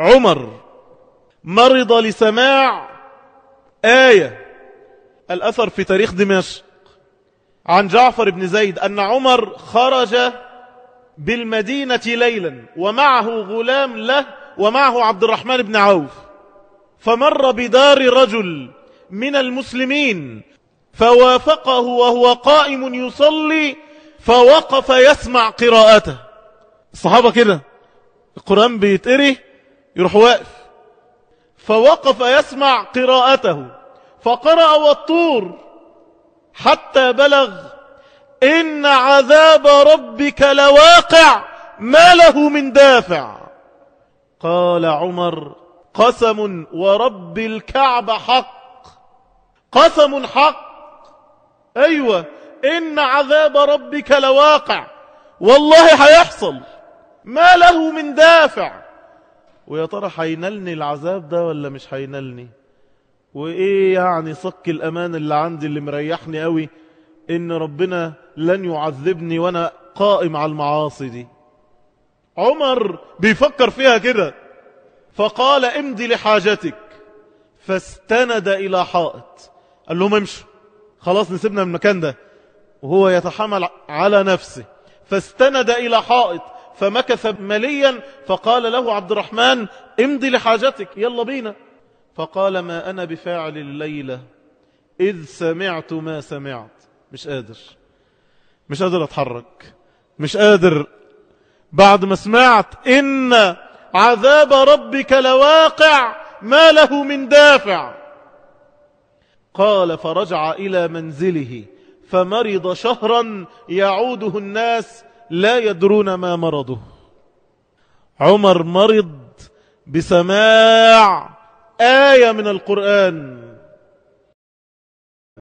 عمر مرض لسماع آية. الأثر في تاريخ دمشق. عن جعفر بن زيد أن عمر خرج بالمدينة ليلا ومعه غلام له ومعه عبد الرحمن بن عوف. فمر بدار رجل من المسلمين فوافقه وهو قائم يصلي فوقف يسمع قراءته. الصحابة كده القرآن بيتقري يروح واقف. فوقف يسمع قراءته. فقرأ والطور. حتى بلغ. إن عذاب ربك لواقع. ما له من دافع. قال عمر قسم ورب الكعب حق. قسم حق. أيوة إن عذاب ربك لواقع. والله هيحصل. ما له من دافع. ويا ترى هينلني العذاب ده ولا مش هينلني وإيه يعني صك الأمان اللي عندي اللي مريحني قوي إن ربنا لن يعذبني وأنا قائم على المعاصي دي؟ عمر بيفكر فيها كده فقال امضي لحاجتك فاستند إلى حائط قال لهم امشوا خلاص نسيبنا من المكان ده وهو يتحمل على نفسه فاستند إلى حائط فمكث مليا فقال له عبد الرحمن امضي لحاجتك يلا بينا. فقال ما أنا بفاعل الليلة إذ سمعت ما سمعت. مش قادر. مش قادر أتحرك. مش قادر. بعد ما سمعت إن عذاب ربك لواقع ما له من دافع. قال فرجع إلى منزله فمرض شهرا يعوده الناس لا يدرون ما مرضه. عمر مرض بسماع آية من القرآن.